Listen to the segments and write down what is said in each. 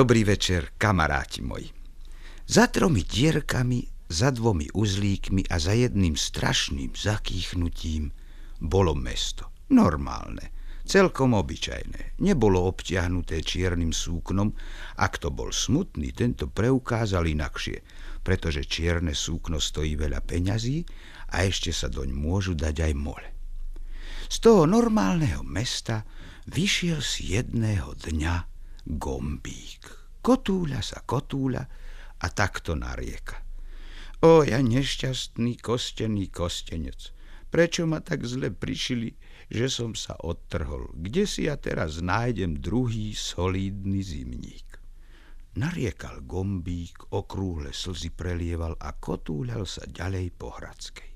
Dobrý večer, kamaráti moji. Za tromi dierkami, za dvomi uzlíkmi a za jedným strašným zakýchnutím bolo mesto. Normálne, celkom obyčajné. Nebolo obtiahnuté čiernym súknom. Ak to bol smutný, tento preukázal inakšie, pretože čierne súkno stojí veľa peňazí a ešte sa doň môžu dať aj mole. Z toho normálneho mesta vyšiel z jedného dňa gombík. Kotúľa sa kotúľa a takto narieka. O, ja nešťastný kostený kostenec, prečo ma tak zle prišili, že som sa odtrhol? Kde si ja teraz nájdem druhý solídny zimník? Nariekal gombík, okrúhle slzy prelieval a kotúľal sa ďalej po Hradskej.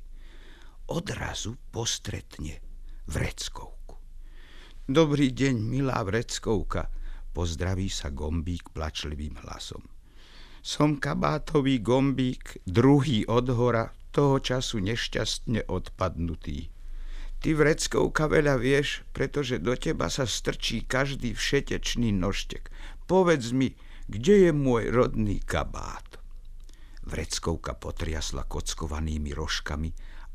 Odrazu postretne vreckovku. Dobrý deň, milá vreckovka, Pozdraví sa gombík plačlivým hlasom. Som kabátový gombík, druhý od hora, toho času nešťastne odpadnutý. Ty vreckovka veľa vieš, pretože do teba sa strčí každý všetečný nožtek. Povedz mi, kde je môj rodný kabát? Vreckovka potriasla kockovanými rožkami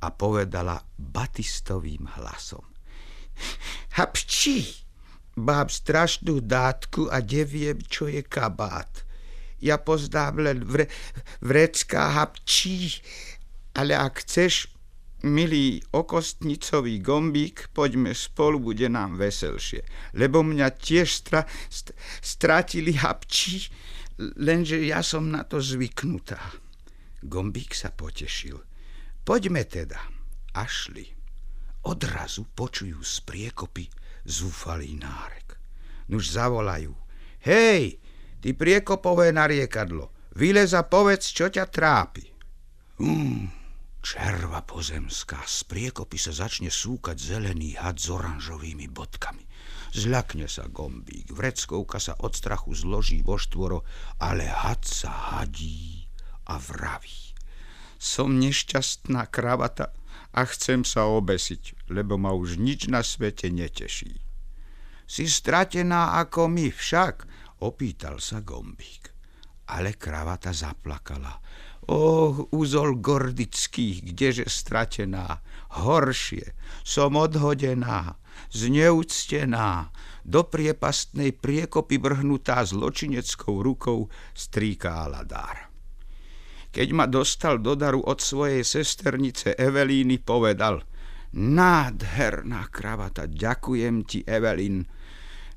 a povedala batistovým hlasom. Hapčí, Mám strašnú dátku a neviem, čo je kabát. Ja poznám len vre, vrecká hapčí, ale ak chceš, milý okostnicový gombík, poďme spolu, bude nám veselšie. Lebo mňa tiež stra, st, stratili hapčí, lenže ja som na to zvyknutá. Gombík sa potešil. Poďme teda. A šli. Odrazu počujú z priekopy zúfalý nárek. Nuž zavolajú. Hej, ty priekopové nariekadlo, vylez a povedz, čo ťa trápi. Hmm, červa pozemská, z priekopy sa začne súkať zelený had s oranžovými bodkami. Zľakne sa gombík, vreckovka sa od strachu zloží vo štvoro, ale had sa hadí a vraví. Som nešťastná kravata, a chcem sa obesiť, lebo ma už nič na svete neteší. Si stratená ako my však, opýtal sa Gombík. Ale kravata zaplakala. Oh, úzol gordických, kdeže stratená, horšie, som odhodená, zneúctená, do priepastnej priekopy vrhnutá zločineckou rukou strýka Aladár. Keď ma dostal do daru od svojej sesternice Evelíny, povedal Nádherná kravata, ďakujem ti, Evelyn.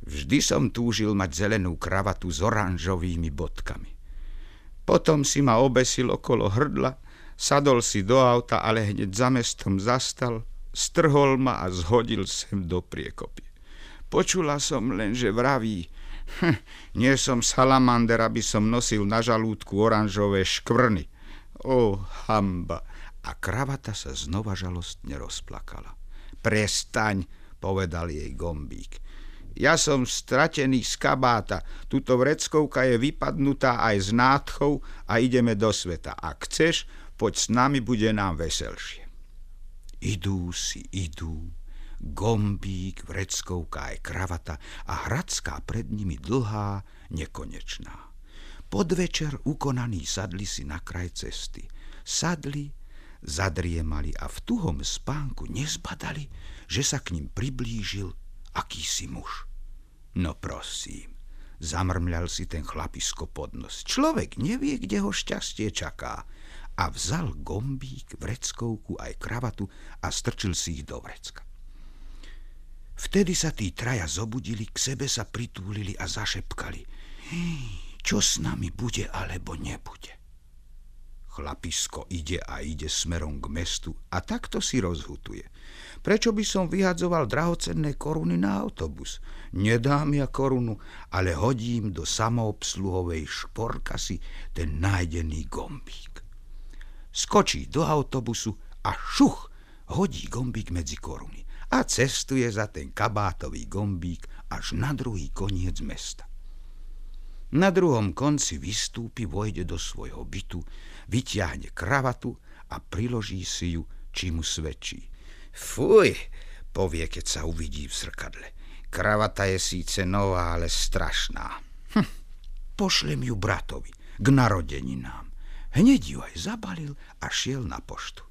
Vždy som túžil mať zelenú kravatu s oranžovými bodkami. Potom si ma obesil okolo hrdla, sadol si do auta, ale hneď za mestom zastal, strhol ma a zhodil sem do priekopy. Počula som len, že vraví, Hm, nie som salamander, aby som nosil na žalúdku oranžové škvrny. O, hamba. A kravata sa znova žalostne rozplakala. Prestaň, povedal jej gombík. Ja som stratený z kabáta. Tuto vreckovka je vypadnutá aj s nádchou a ideme do sveta. Ak chceš, poď s nami, bude nám veselšie. Idú si, idú gombík, vreckovka aj kravata a hradská pred nimi dlhá, nekonečná. Podvečer ukonaní sadli si na kraj cesty. Sadli, zadriemali a v tuhom spánku nezbadali, že sa k ním priblížil akýsi muž. No prosím, zamrmľal si ten chlapisko pod nos. Človek nevie, kde ho šťastie čaká. A vzal gombík, vreckovku aj kravatu a strčil si ich do vrecka. Vtedy sa tí traja zobudili, k sebe sa pritúlili a zašepkali. Čo s nami bude alebo nebude? Chlapisko ide a ide smerom k mestu a takto si rozhutuje. Prečo by som vyhadzoval drahocenné koruny na autobus? Nedám ja korunu, ale hodím do samoobsluhovej šporkasy ten nájdený gombík. Skočí do autobusu a šuch hodí gombík medzi koruny a cestuje za ten kabátový gombík až na druhý koniec mesta. Na druhom konci vystúpi, vojde do svojho bytu, vyťahne kravatu a priloží si ju, či mu svedčí. Fuj, povie, keď sa uvidí v zrkadle. Kravata je síce nová, ale strašná. Hm, pošlem ju bratovi k narodeninám. Hneď ju aj zabalil a šiel na poštu.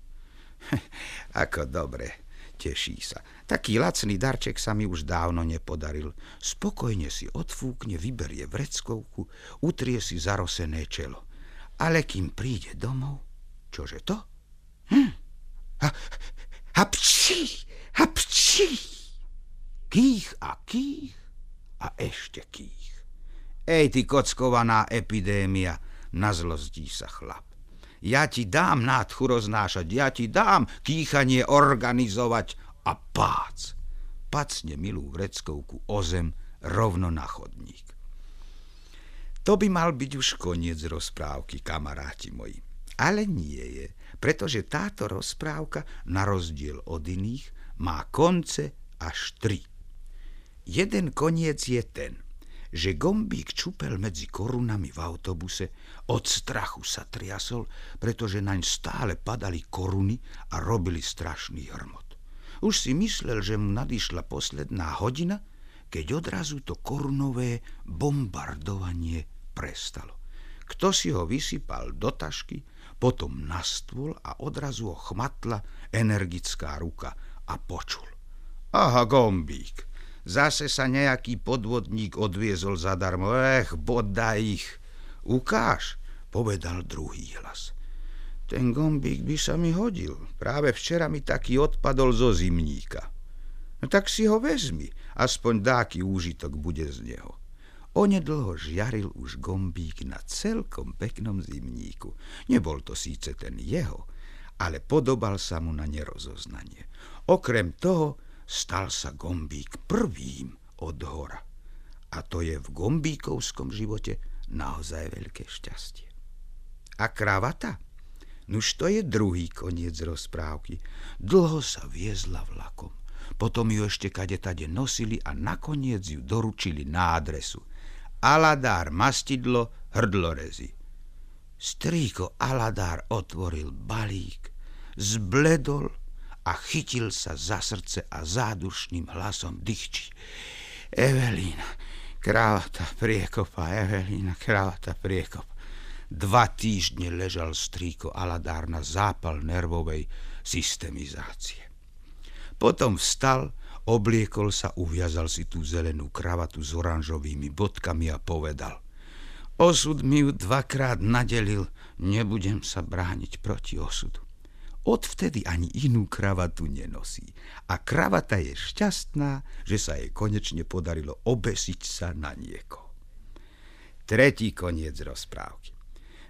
Ako dobre, teší sa. Taký lacný darček sa mi už dávno nepodaril. Spokojne si odfúkne, vyberie vreckovku, utrie si zarosené čelo. Ale kým príde domov, čože to? Hm. A, a pčí, a. Kých a kých a ešte kých. Ej, ty kockovaná epidémia, nazlozdí sa chlap. Ja ti dám nádchu roznášať, ja ti dám kýchanie organizovať a pác. Pacne milú vreckovku o zem rovno na chodník. To by mal byť už koniec rozprávky, kamaráti moji. Ale nie je, pretože táto rozprávka, na rozdiel od iných, má konce až tri. Jeden koniec je ten – že gombík čupel medzi korunami v autobuse, od strachu sa triasol, pretože naň stále padali koruny a robili strašný hrmot. Už si myslel, že mu nadišla posledná hodina, keď odrazu to korunové bombardovanie prestalo. Kto si ho vysypal do tašky, potom na stôl a odrazu ho chmatla energická ruka a počul. Aha, gombík, Zase sa nejaký podvodník odviezol zadarmo. Ech, bodaj ich. Ukáž, povedal druhý hlas. Ten gombík by sa mi hodil. Práve včera mi taký odpadol zo zimníka. No tak si ho vezmi, aspoň dáky úžitok bude z neho. Onedlho žiaril už gombík na celkom peknom zimníku. Nebol to síce ten jeho, ale podobal sa mu na nerozoznanie. Okrem toho stal sa gombík prvým od hora. A to je v gombíkovskom živote naozaj veľké šťastie. A kravata? Nuž to je druhý koniec rozprávky. Dlho sa viezla vlakom. Potom ju ešte kade tade nosili a nakoniec ju doručili na adresu. Aladár mastidlo, hrdlorezi. Strýko Aladár otvoril balík, zbledol a chytil sa za srdce a zádušným hlasom dychčí. Evelína, kravata priekopa, Evelína, kravata priekopa. Dva týždne ležal strýko Aladár na zápal nervovej systemizácie. Potom vstal, obliekol sa, uviazal si tú zelenú kravatu s oranžovými bodkami a povedal Osud mi ju dvakrát nadelil, nebudem sa brániť proti osudu. Odvtedy ani inú kravatu nenosí. A kravata je šťastná, že sa jej konečne podarilo obesiť sa na niekoho. Tretí koniec rozprávky.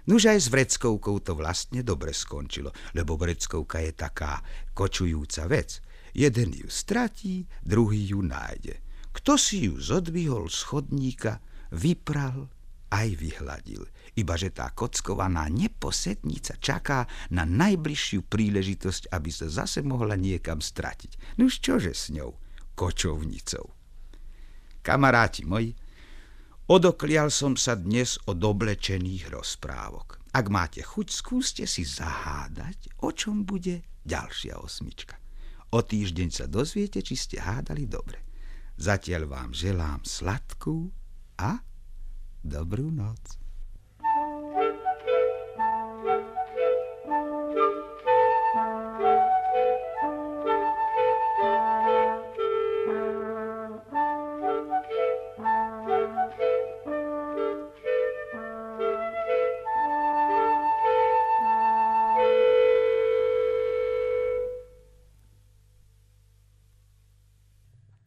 Nuž aj s vreckovkou to vlastne dobre skončilo, lebo vreckovka je taká kočujúca vec. Jeden ju stratí, druhý ju nájde. Kto si ju zodvihol z chodníka, vypral aj vyhľadil. Ibaže tá kockovaná neposednica čaká na najbližšiu príležitosť, aby sa zase mohla niekam stratiť. Nuž čože s ňou, kočovnicou. Kamaráti moji, odoklial som sa dnes od oblečených rozprávok. Ak máte chuť, skúste si zahádať, o čom bude ďalšia osmička. O týždeň sa dozviete, či ste hádali dobre. Zatiaľ vám želám sladkú a Dobrú noc.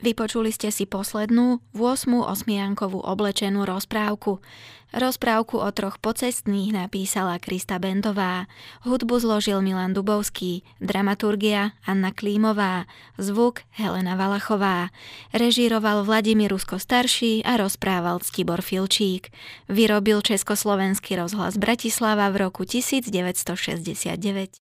Vypočuli ste si poslednú, 8. osmiankovú oblečenú rozprávku. Rozprávku o troch pocestných napísala Krista Bendová, hudbu zložil Milan Dubovský, dramaturgia Anna Klímová, zvuk Helena Valachová. Režíroval Vladimír Rusko starší a rozprával Ctibor Filčík. Vyrobil Československý rozhlas Bratislava v roku 1969.